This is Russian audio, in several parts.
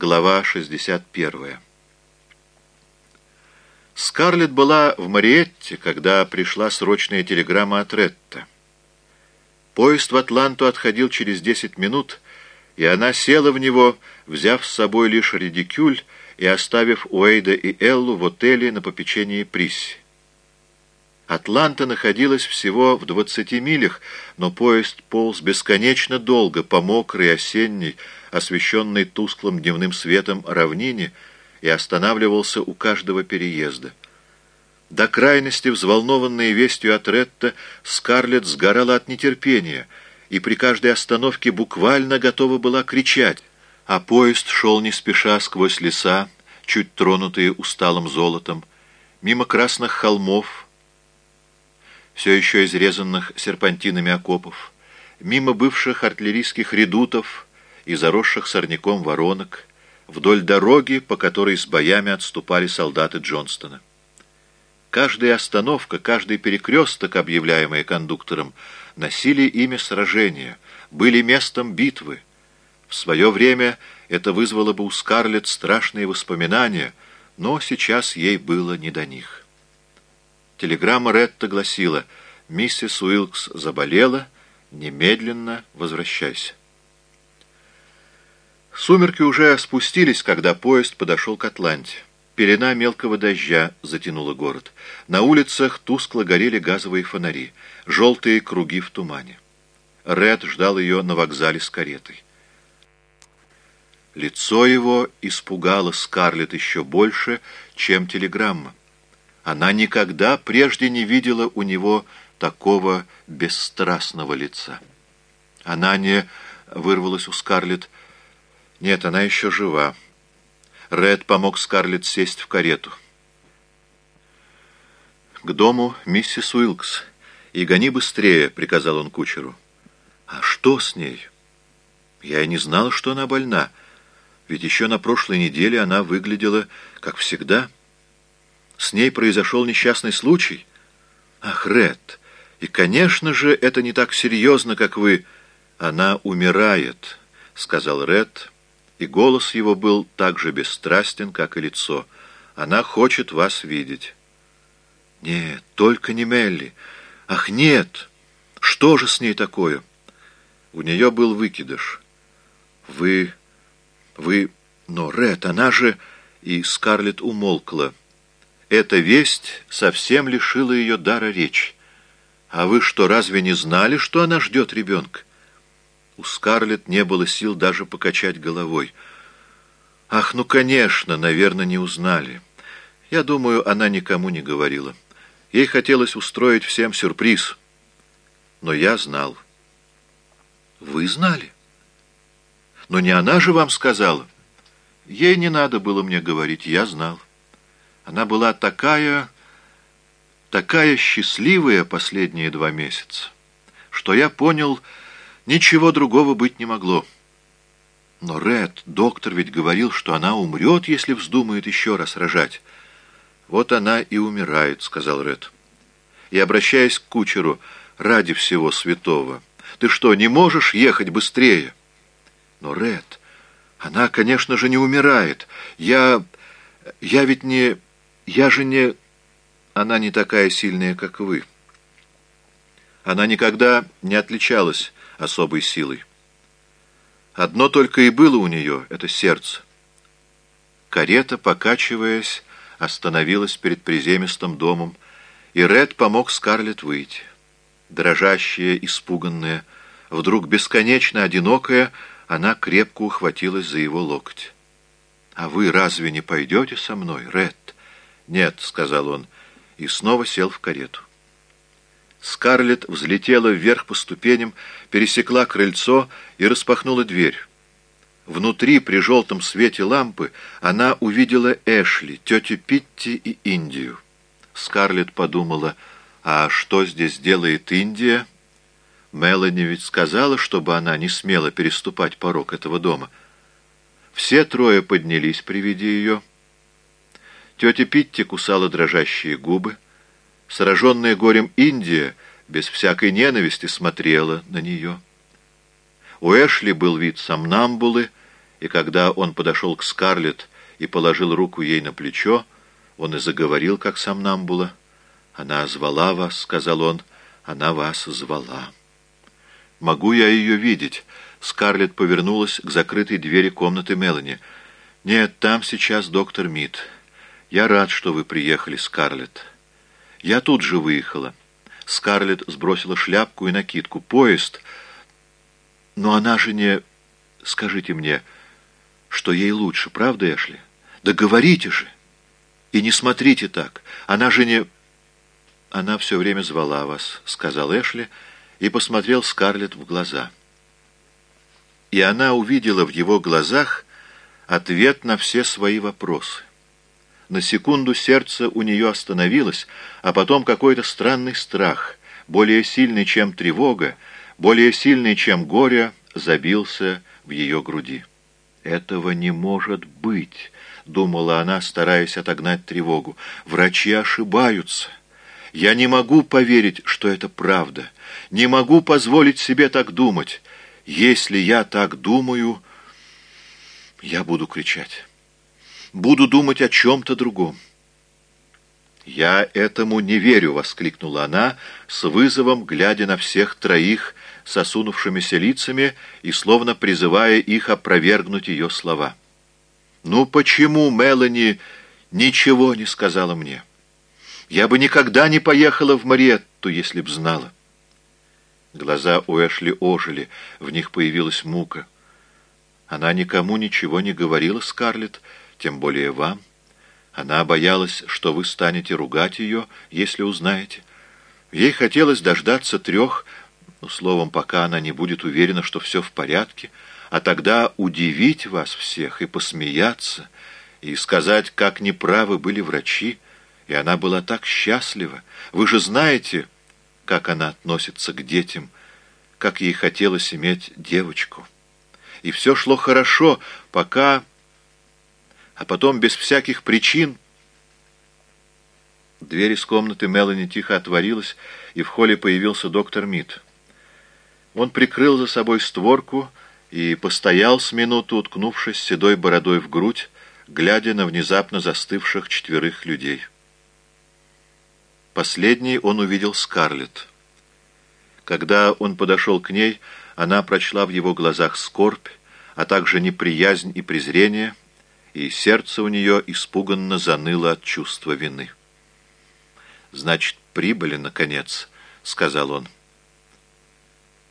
Глава 61. Скарлетт была в Мариетте, когда пришла срочная телеграмма от Ретта. Поезд в Атланту отходил через 10 минут, и она села в него, взяв с собой лишь редикюль и оставив Уэйда и Эллу в отеле на попечении Присси. Атланта находилась всего в 20 милях, но поезд полз бесконечно долго по мокрой осенней, освещенной тусклым дневным светом равнине, и останавливался у каждого переезда. До крайности взволнованная вестью от Ретта, Скарлетт сгорала от нетерпения и при каждой остановке буквально готова была кричать, а поезд шел не спеша сквозь леса, чуть тронутые усталым золотом, мимо красных холмов, все еще изрезанных серпантинами окопов, мимо бывших артиллерийских редутов и заросших сорняком воронок, вдоль дороги, по которой с боями отступали солдаты Джонстона. Каждая остановка, каждый перекресток, объявляемый кондуктором, носили имя сражения, были местом битвы. В свое время это вызвало бы у Скарлетт страшные воспоминания, но сейчас ей было не до них. Телеграмма Ретта гласила «Миссис Уилкс заболела, немедленно возвращайся». Сумерки уже спустились, когда поезд подошел к Атланте. Пелена мелкого дождя затянула город. На улицах тускло горели газовые фонари, желтые круги в тумане. Ред ждал ее на вокзале с каретой. Лицо его испугало Скарлетт еще больше, чем телеграмма. Она никогда прежде не видела у него такого бесстрастного лица. Она не вырвалась у Скарлетт, нет, она еще жива. Ред помог Скарлетт сесть в карету. «К дому миссис Уилкс. И гони быстрее», — приказал он кучеру. «А что с ней?» «Я и не знал, что она больна. Ведь еще на прошлой неделе она выглядела, как всегда. С ней произошел несчастный случай. Ах, Ред, и, конечно же, это не так серьезно, как вы. Она умирает», — сказал Ред, — и голос его был так же бесстрастен, как и лицо. «Она хочет вас видеть». «Нет, только не Мелли. Ах, нет! Что же с ней такое?» «У нее был выкидыш». «Вы... вы... но, Ред, она же...» И Скарлетт умолкла. Эта весть совсем лишила ее дара речи. «А вы что, разве не знали, что она ждет ребенка?» У Скарлетт не было сил даже покачать головой. «Ах, ну, конечно, наверное, не узнали. Я думаю, она никому не говорила. Ей хотелось устроить всем сюрприз. Но я знал». «Вы знали?» «Но не она же вам сказала?» «Ей не надо было мне говорить, я знал. Она была такая, такая счастливая последние два месяца, что я понял, Ничего другого быть не могло. Но, Ред, доктор ведь говорил, что она умрет, если вздумает еще раз рожать. Вот она и умирает, сказал Ред. И, обращаясь к кучеру, ради всего святого, ты что, не можешь ехать быстрее? Но, Ред, она, конечно же, не умирает. Я... я ведь не... я же не... Она не такая сильная, как вы. Она никогда не отличалась особой силой. Одно только и было у нее — это сердце. Карета, покачиваясь, остановилась перед приземистым домом, и Ред помог Скарлетт выйти. Дрожащая, испуганная, вдруг бесконечно одинокая, она крепко ухватилась за его локоть. «А вы разве не пойдете со мной, Ред?» «Нет», — сказал он, и снова сел в карету. Скарлетт взлетела вверх по ступеням, пересекла крыльцо и распахнула дверь. Внутри, при желтом свете лампы, она увидела Эшли, тетю Питти и Индию. Скарлетт подумала, а что здесь делает Индия? Мелани ведь сказала, чтобы она не смела переступать порог этого дома. Все трое поднялись при виде ее. Тетя Питти кусала дрожащие губы. Сраженная горем Индия без всякой ненависти смотрела на нее. У Эшли был вид сомнамбулы, и когда он подошел к Скарлетт и положил руку ей на плечо, он и заговорил, как сам нам было. «Она звала вас», — сказал он, — «она вас звала». «Могу я ее видеть?» Скарлетт повернулась к закрытой двери комнаты Мелани. «Нет, там сейчас доктор Мид. Я рад, что вы приехали, Скарлетт. Я тут же выехала». Скарлетт сбросила шляпку и накидку. «Поезд...» «Но она же не...» «Скажите мне, что ей лучше, правда, Эшли? Да говорите же! И не смотрите так. Она же не...» «Она все время звала вас», — сказал Эшли, и посмотрел Скарлетт в глаза. И она увидела в его глазах ответ на все свои вопросы. На секунду сердце у нее остановилось, а потом какой-то странный страх, более сильный, чем тревога, более сильный, чем горе, забился в ее груди. «Этого не может быть», — думала она, стараясь отогнать тревогу. «Врачи ошибаются. Я не могу поверить, что это правда. Не могу позволить себе так думать. Если я так думаю, я буду кричать. Буду думать о чем-то другом». «Я этому не верю!» — воскликнула она, с вызовом, глядя на всех троих, с осунувшимися лицами и словно призывая их опровергнуть ее слова. «Ну почему Мелани ничего не сказала мне? Я бы никогда не поехала в Мариетту, если б знала». Глаза у Эшли ожили, в них появилась мука. Она никому ничего не говорила, Скарлетт, тем более вам. Она боялась, что вы станете ругать ее, если узнаете. Ей хотелось дождаться трех, ну, словом, пока она не будет уверена, что все в порядке, а тогда удивить вас всех и посмеяться, и сказать, как неправы были врачи, и она была так счастлива. Вы же знаете, как она относится к детям, как ей хотелось иметь девочку. И все шло хорошо, пока а потом без всяких причин... Дверь из комнаты Мелани тихо отворилась, и в холле появился доктор Мид. Он прикрыл за собой створку и постоял с минуту, уткнувшись седой бородой в грудь, глядя на внезапно застывших четверых людей. Последний он увидел Скарлетт. Когда он подошел к ней, она прочла в его глазах скорбь, а также неприязнь и презрение — и сердце у нее испуганно заныло от чувства вины. «Значит, прибыли, наконец», — сказал он.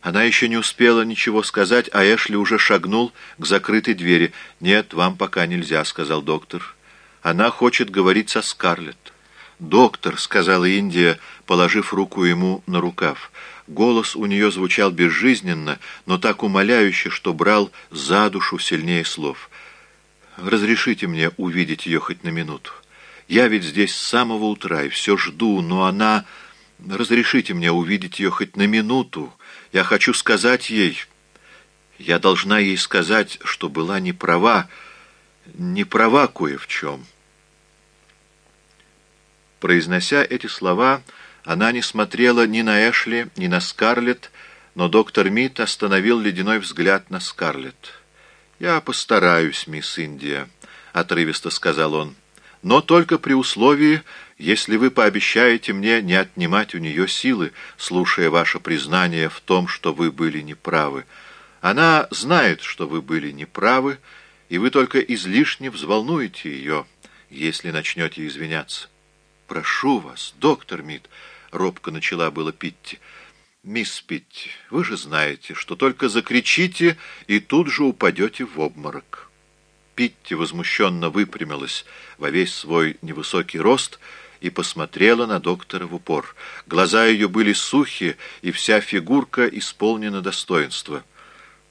Она еще не успела ничего сказать, а Эшли уже шагнул к закрытой двери. «Нет, вам пока нельзя», — сказал доктор. «Она хочет говорить со Скарлетт». «Доктор», — сказала Индия, положив руку ему на рукав. Голос у нее звучал безжизненно, но так умоляюще, что брал за душу сильнее слов. Разрешите мне увидеть ее хоть на минуту. Я ведь здесь с самого утра и все жду, но она... Разрешите мне увидеть ее хоть на минуту. Я хочу сказать ей... Я должна ей сказать, что была не права, не права кое в чем. Произнося эти слова, она не смотрела ни на Эшли, ни на Скарлетт, но доктор Мит остановил ледяной взгляд на Скарлетт. «Я постараюсь, мисс Индия», — отрывисто сказал он. «Но только при условии, если вы пообещаете мне не отнимать у нее силы, слушая ваше признание в том, что вы были неправы. Она знает, что вы были неправы, и вы только излишне взволнуете ее, если начнете извиняться». «Прошу вас, доктор Мид», — робко начала было Питти, — «Мисс Питти, вы же знаете, что только закричите и тут же упадете в обморок». Питти возмущенно выпрямилась во весь свой невысокий рост и посмотрела на доктора в упор. Глаза ее были сухи, и вся фигурка исполнена достоинства.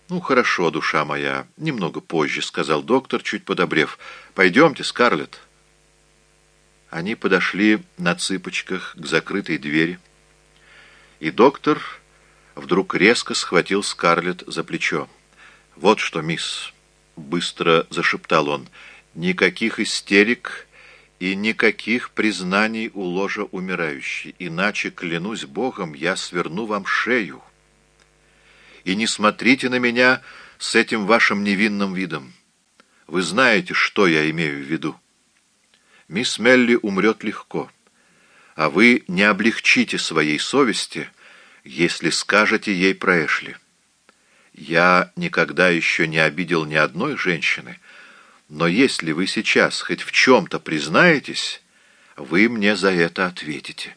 «Ну, хорошо, душа моя, немного позже», — сказал доктор, чуть подобрев. «Пойдемте, Скарлетт». Они подошли на цыпочках к закрытой двери. И доктор вдруг резко схватил Скарлетт за плечо. «Вот что, мисс!» — быстро зашептал он. «Никаких истерик и никаких признаний у ложа умирающей, иначе, клянусь Богом, я сверну вам шею. И не смотрите на меня с этим вашим невинным видом. Вы знаете, что я имею в виду. Мисс Мелли умрет легко, а вы не облегчите своей совести, если скажете ей про Эшли. Я никогда еще не обидел ни одной женщины, но если вы сейчас хоть в чем-то признаетесь, вы мне за это ответите».